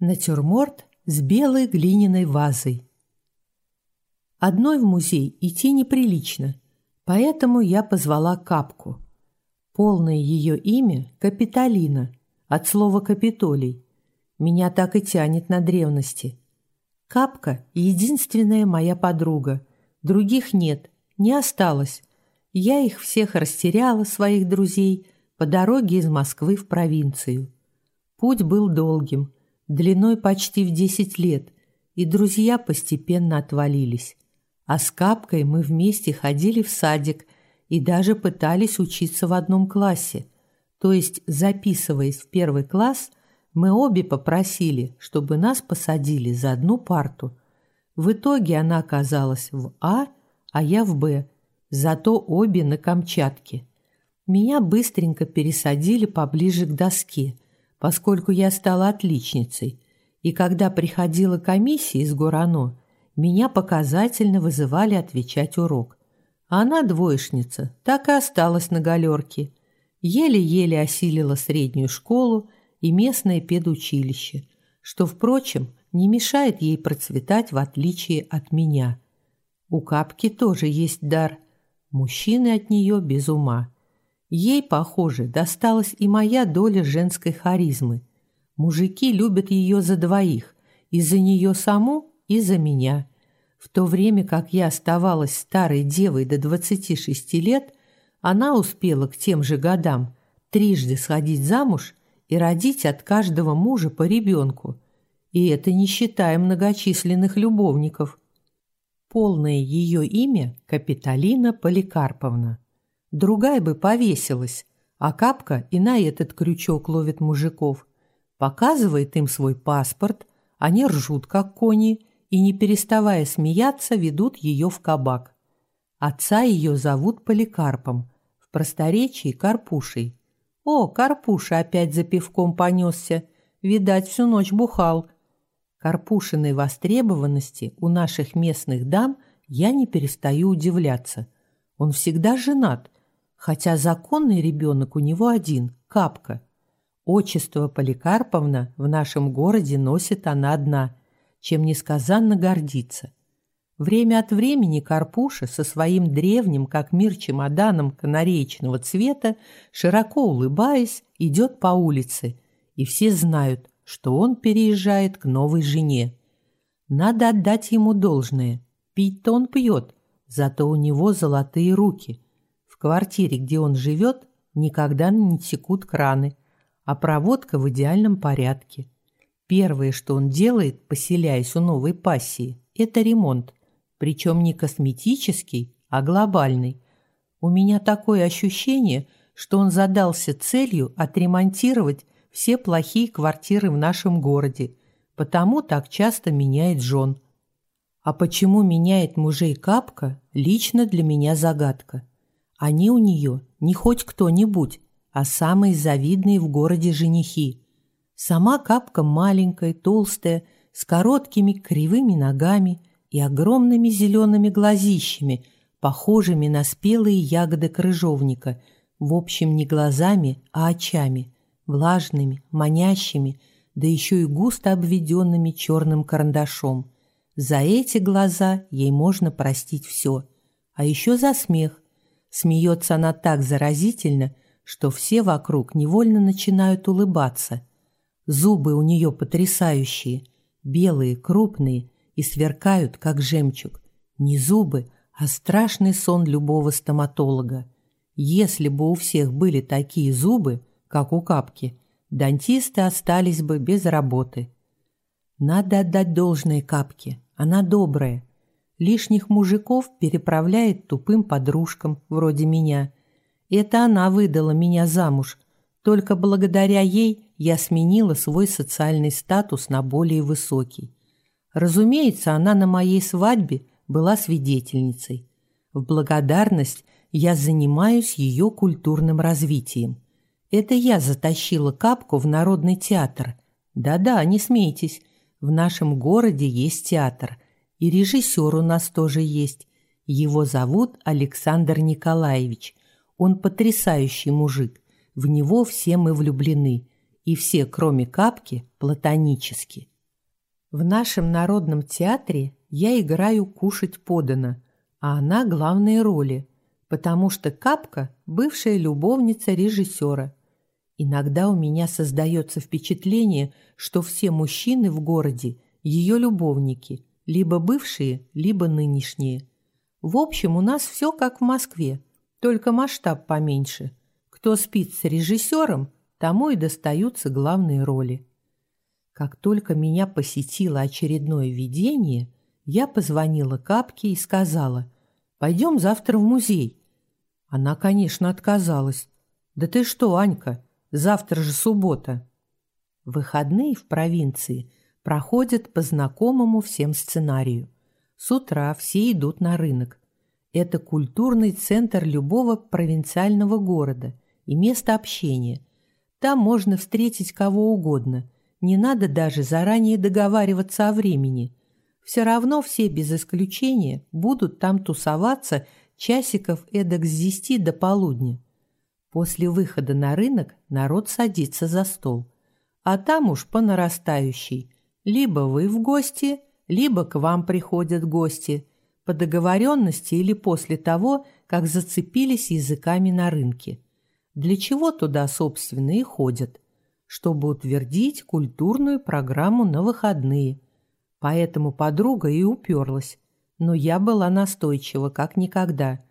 Натюрморт с белой глиняной вазой. Одной в музей идти неприлично, поэтому я позвала Капку. Полное ее имя – Капитолина, от слова «капитолий». Меня так и тянет на древности. Капка – единственная моя подруга. Других нет, не осталось. Я их всех растеряла, своих друзей, по дороге из Москвы в провинцию. Путь был долгим – длиной почти в десять лет, и друзья постепенно отвалились. А с Капкой мы вместе ходили в садик и даже пытались учиться в одном классе. То есть, записываясь в первый класс, мы обе попросили, чтобы нас посадили за одну парту. В итоге она оказалась в А, а я в Б, зато обе на Камчатке. Меня быстренько пересадили поближе к доске – поскольку я стала отличницей, и когда приходила комиссия из Горано, меня показательно вызывали отвечать урок. Она двоечница, так и осталась на галерке. Еле-еле осилила среднюю школу и местное педучилище, что, впрочем, не мешает ей процветать в отличие от меня. У Капки тоже есть дар. Мужчины от нее без ума. Ей, похоже, досталась и моя доля женской харизмы. Мужики любят ее за двоих, и за нее саму, и за меня. В то время как я оставалась старой девой до 26 лет, она успела к тем же годам трижды сходить замуж и родить от каждого мужа по ребенку. И это не считая многочисленных любовников. Полное ее имя – Капитолина Поликарповна. Другая бы повесилась, а Капка и на этот крючок ловит мужиков. Показывает им свой паспорт, они ржут, как кони, и, не переставая смеяться, ведут ее в кабак. Отца ее зовут Поликарпом, в просторечии Карпушей. О, Карпуша опять за пивком понесся, видать, всю ночь бухал. Карпушиной востребованности у наших местных дам я не перестаю удивляться. Он всегда женат – хотя законный ребенок у него один – Капка. Отчество Поликарповна в нашем городе носит она одна, чем несказанно гордится. Время от времени Карпуша со своим древним, как мир чемоданом канареечного цвета, широко улыбаясь, идет по улице, и все знают, что он переезжает к новой жене. Надо отдать ему должное. Пить-то он пьет, зато у него золотые руки – в квартире, где он живет, никогда не текут краны, а проводка в идеальном порядке. Первое, что он делает, поселяясь у новой пассии, это ремонт, причем не косметический, а глобальный. У меня такое ощущение, что он задался целью отремонтировать все плохие квартиры в нашем городе, потому так часто меняет жен. А почему меняет мужей Капка, лично для меня загадка. Они у нее не хоть кто-нибудь, а самые завидные в городе женихи. Сама капка маленькая, толстая, с короткими кривыми ногами и огромными зелеными глазищами, похожими на спелые ягоды крыжовника, в общем, не глазами, а очами, влажными, манящими, да еще и густо обведенными черным карандашом. За эти глаза ей можно простить все, а еще за смех – Смеется она так заразительно, что все вокруг невольно начинают улыбаться. Зубы у нее потрясающие, белые, крупные и сверкают, как жемчуг. Не зубы, а страшный сон любого стоматолога. Если бы у всех были такие зубы, как у Капки, дантисты остались бы без работы. Надо отдать должное Капке, она добрая, лишних мужиков переправляет тупым подружкам, вроде меня. Это она выдала меня замуж. Только благодаря ей я сменила свой социальный статус на более высокий. Разумеется, она на моей свадьбе была свидетельницей. В благодарность я занимаюсь ее культурным развитием. Это я затащила Капку в Народный театр. Да-да, не смейтесь, в нашем городе есть театр – и режиссер у нас тоже есть. Его зовут Александр Николаевич. Он потрясающий мужик. В него все мы влюблены. и все, кроме капки, платонически. В нашем народном театре я играю «Кушать подано», а она главные роли, потому что Капка – бывшая любовница режиссера. Иногда у меня создается впечатление, что все мужчины в городе – ее любовники, либо бывшие, либо нынешние. В общем, у нас все как в Москве, только масштаб поменьше. Кто спит с режиссером, тому и достаются главные роли. Как только меня посетило очередное видение, я позвонила Капке и сказала, «Пойдем завтра в музей». Она, конечно, отказалась. «Да ты что, Анька, завтра же суббота». Выходные в провинции проходят по знакомому всем сценарию. С утра все идут на рынок. Это культурный центр любого провинциального города и место общения – там можно встретить кого угодно. Не надо даже заранее договариваться о времени. Все равно все без исключения будут там тусоваться часиков эдак с десяти до полудня. После выхода на рынок народ садится за стол. А там уж по нарастающей. Либо вы в гости, либо к вам приходят гости. По договоренности или после того, как зацепились языками на рынке. Для чего туда, собственно, и ходят? Чтобы утвердить культурную программу на выходные. Поэтому подруга и уперлась. Но я была настойчива, как никогда.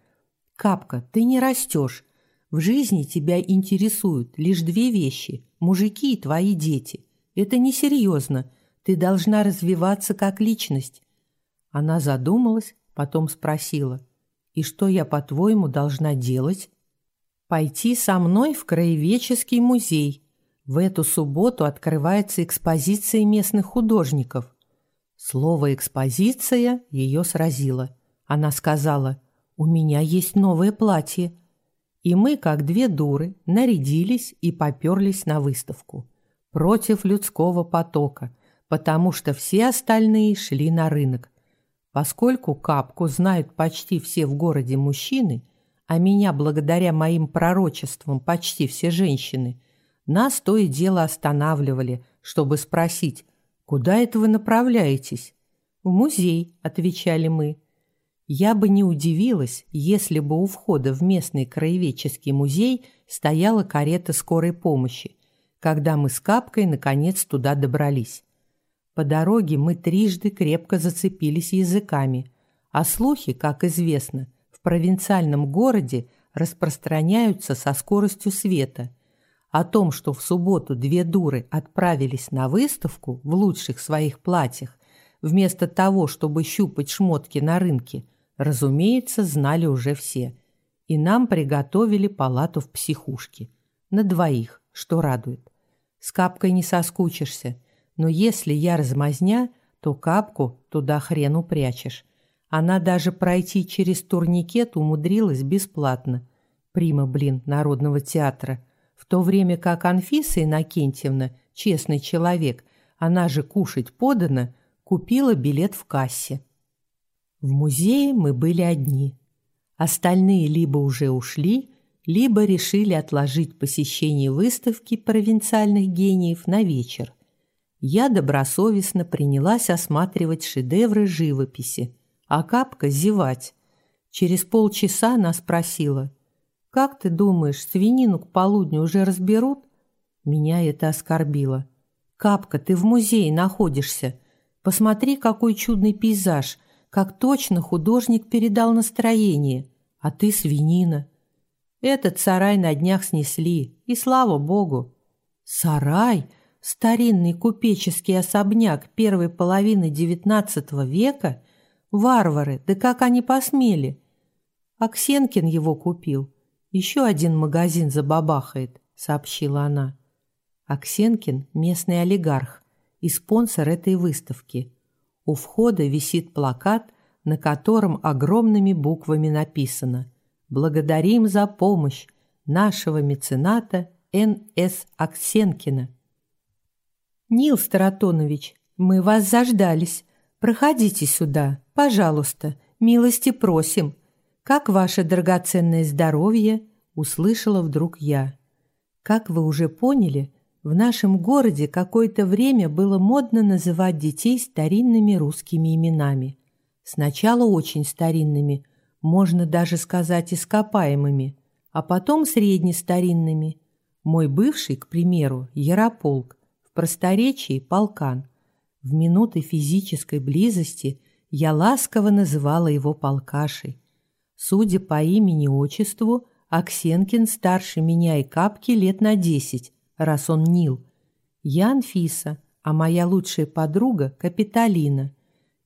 «Капка, ты не растешь. В жизни тебя интересуют лишь две вещи – мужики и твои дети. Это несерьезно. Ты должна развиваться как личность». Она задумалась, потом спросила. «И что я, по-твоему, должна делать?» пойти со мной в краеведческий музей. В эту субботу открывается экспозиция местных художников. Слово «экспозиция» ее сразило. Она сказала, «У меня есть новое платье». И мы, как две дуры, нарядились и поперлись на выставку. Против людского потока, потому что все остальные шли на рынок. Поскольку капку знают почти все в городе мужчины – а меня благодаря моим пророчествам почти все женщины, нас то и дело останавливали, чтобы спросить, куда это вы направляетесь? В музей, отвечали мы. Я бы не удивилась, если бы у входа в местный краеведческий музей стояла карета скорой помощи, когда мы с Капкой наконец туда добрались. По дороге мы трижды крепко зацепились языками, а слухи, как известно, провинциальном городе распространяются со скоростью света. О том, что в субботу две дуры отправились на выставку в лучших своих платьях, вместо того, чтобы щупать шмотки на рынке, разумеется, знали уже все. И нам приготовили палату в психушке. На двоих, что радует. С капкой не соскучишься, но если я размазня, то капку туда хрен упрячешь. Она даже пройти через турникет умудрилась бесплатно. Прима, блин, Народного театра. В то время как Анфиса Иннокентьевна, честный человек, она же кушать подана, купила билет в кассе. В музее мы были одни. Остальные либо уже ушли, либо решили отложить посещение выставки провинциальных гениев на вечер. Я добросовестно принялась осматривать шедевры живописи, а Капка зевать. Через полчаса она спросила, «Как ты думаешь, свинину к полудню уже разберут?» Меня это оскорбило. «Капка, ты в музее находишься. Посмотри, какой чудный пейзаж, как точно художник передал настроение. А ты свинина». Этот сарай на днях снесли, и слава богу. Сарай? Старинный купеческий особняк первой половины XIX века? Варвары, да как они посмели? Аксенкин его купил. Еще один магазин забабахает, сообщила она. Аксенкин – местный олигарх и спонсор этой выставки. У входа висит плакат, на котором огромными буквами написано «Благодарим за помощь нашего мецената Н.С. Аксенкина». «Нил Старатонович, мы вас заждались. Проходите сюда, пожалуйста, милости просим. Как ваше драгоценное здоровье?» – услышала вдруг я. Как вы уже поняли, в нашем городе какое-то время было модно называть детей старинными русскими именами. Сначала очень старинными, можно даже сказать ископаемыми, а потом среднестаринными. Мой бывший, к примеру, Ярополк, в просторечии полкан. В минуты физической близости я ласково называла его полкашей. Судя по имени-отчеству, Аксенкин старше меня и Капки лет на десять, раз он Нил. Я Анфиса, а моя лучшая подруга – Капитолина.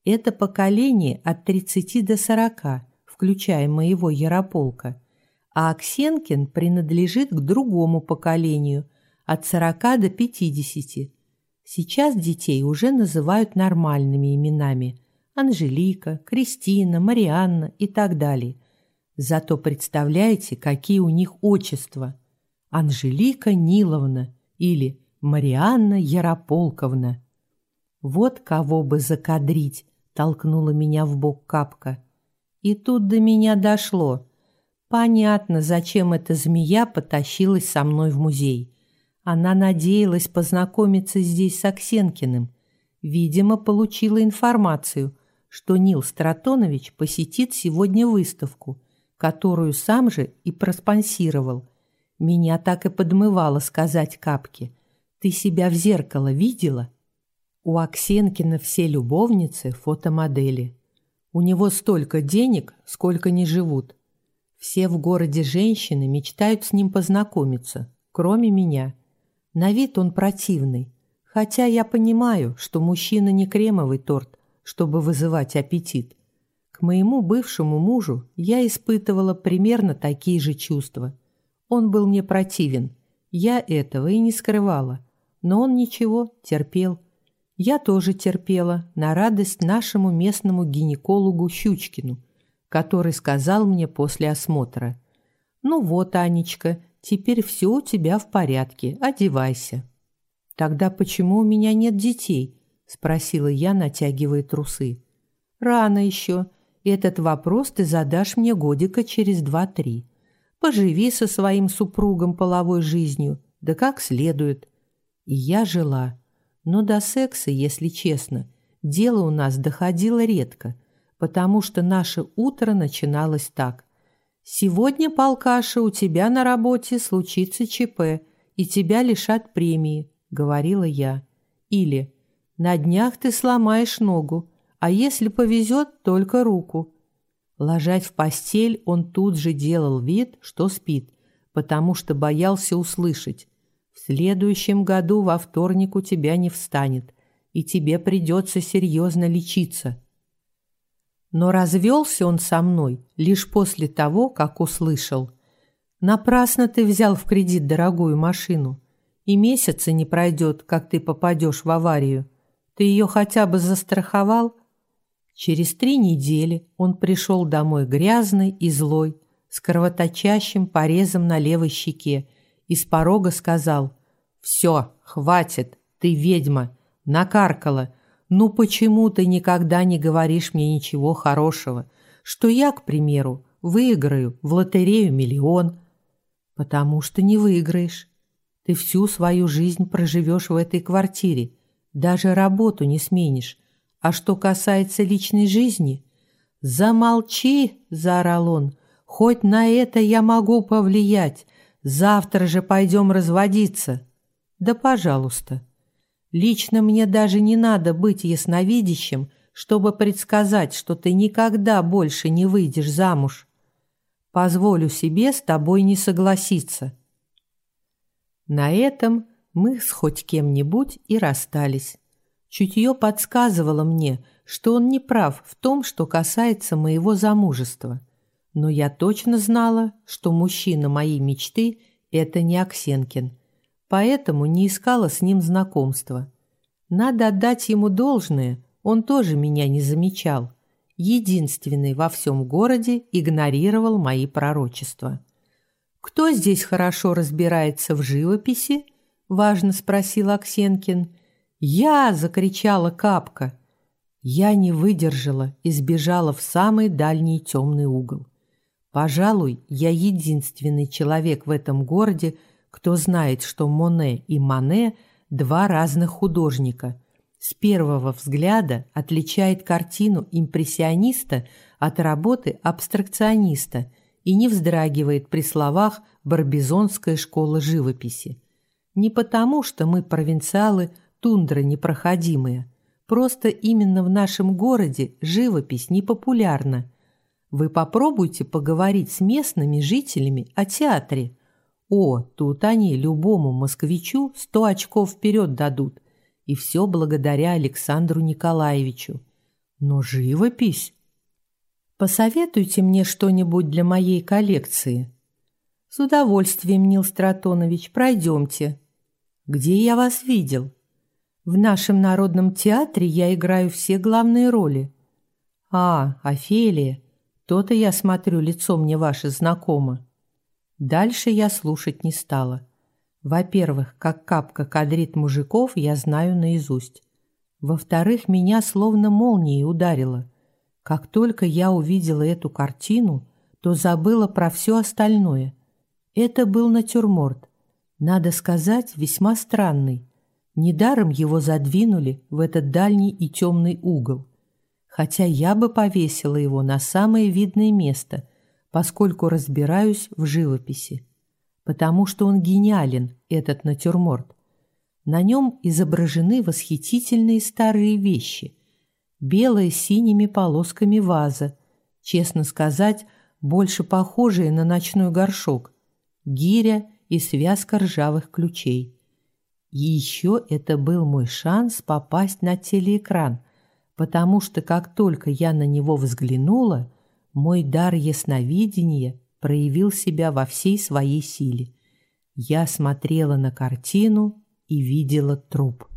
Это поколение от 30 до 40, включая моего Ярополка. А Аксенкин принадлежит к другому поколению, от 40 до 50. Сейчас детей уже называют нормальными именами – Анжелика, Кристина, Марианна и так далее. Зато представляете, какие у них отчества. Анжелика Ниловна или Марианна Ярополковна. Вот кого бы закадрить, толкнула меня в бок капка. И тут до меня дошло. Понятно, зачем эта змея потащилась со мной в музей. Она надеялась познакомиться здесь с Аксенкиным. Видимо, получила информацию, что Нил Стратонович посетит сегодня выставку – которую сам же и проспонсировал. Меня так и подмывало сказать Капке. «Ты себя в зеркало видела?» У Аксенкина все любовницы – фотомодели. У него столько денег, сколько не живут. Все в городе женщины мечтают с ним познакомиться, кроме меня. На вид он противный, хотя я понимаю, что мужчина не кремовый торт, чтобы вызывать аппетит моему бывшему мужу я испытывала примерно такие же чувства. Он был мне противен. Я этого и не скрывала. Но он ничего, терпел. Я тоже терпела, на радость нашему местному гинекологу Щучкину, который сказал мне после осмотра. «Ну вот, Анечка, теперь все у тебя в порядке, одевайся». «Тогда почему у меня нет детей?» – спросила я, натягивая трусы. «Рано еще. Этот вопрос ты задашь мне годика через два-три. Поживи со своим супругом половой жизнью, да как следует. И я жила. Но до секса, если честно, дело у нас доходило редко, потому что наше утро начиналось так. «Сегодня, полкаша, у тебя на работе случится ЧП, и тебя лишат премии», — говорила я. Или «На днях ты сломаешь ногу, а если повезет, только руку. Ложать в постель он тут же делал вид, что спит, потому что боялся услышать. В следующем году во вторник у тебя не встанет, и тебе придется серьезно лечиться. Но развелся он со мной лишь после того, как услышал. Напрасно ты взял в кредит дорогую машину, и месяца не пройдет, как ты попадешь в аварию. Ты ее хотя бы застраховал – Через три недели он пришел домой грязный и злой, с кровоточащим порезом на левой щеке, и с порога сказал «Все, хватит, ты ведьма, накаркала. Ну почему ты никогда не говоришь мне ничего хорошего? Что я, к примеру, выиграю в лотерею миллион?» «Потому что не выиграешь. Ты всю свою жизнь проживешь в этой квартире, даже работу не сменишь, а что касается личной жизни... «Замолчи!» – заорал он. «Хоть на это я могу повлиять. Завтра же пойдем разводиться». «Да, пожалуйста. Лично мне даже не надо быть ясновидящим, чтобы предсказать, что ты никогда больше не выйдешь замуж. Позволю себе с тобой не согласиться». На этом мы с хоть кем-нибудь и расстались. Чутье подсказывало мне, что он не прав в том, что касается моего замужества. Но я точно знала, что мужчина моей мечты – это не Аксенкин, поэтому не искала с ним знакомства. Надо отдать ему должное, он тоже меня не замечал. Единственный во всем городе игнорировал мои пророчества. «Кто здесь хорошо разбирается в живописи?» – важно спросил Аксенкин – «Я!» – закричала Капка. Я не выдержала и сбежала в самый дальний темный угол. Пожалуй, я единственный человек в этом городе, кто знает, что Моне и Мане – два разных художника. С первого взгляда отличает картину импрессиониста от работы абстракциониста и не вздрагивает при словах «барбизонская школа живописи». Не потому, что мы провинциалы, тундра непроходимые. Просто именно в нашем городе живопись непопулярна. Вы попробуйте поговорить с местными жителями о театре. О, тут они любому москвичу сто очков вперед дадут. И все благодаря Александру Николаевичу. Но живопись... Посоветуйте мне что-нибудь для моей коллекции. С удовольствием, Нил Стратонович, пройдемте. Где я вас видел? В нашем народном театре я играю все главные роли. А, Офелия, то-то я смотрю, лицо мне ваше знакомо. Дальше я слушать не стала. Во-первых, как капка кадрит мужиков я знаю наизусть. Во-вторых, меня словно молнией ударило. Как только я увидела эту картину, то забыла про все остальное. Это был натюрморт. Надо сказать, весьма странный. Недаром его задвинули в этот дальний и темный угол хотя я бы повесила его на самое видное место, поскольку разбираюсь в живописи. Потому что он гениален, этот натюрморт. На нем изображены восхитительные старые вещи. Белая с синими полосками ваза, честно сказать, больше похожая на ночной горшок, гиря и связка ржавых ключей. И еще это был мой шанс попасть на телеэкран – потому что как только я на него взглянула, мой дар ясновидения проявил себя во всей своей силе. Я смотрела на картину и видела труп.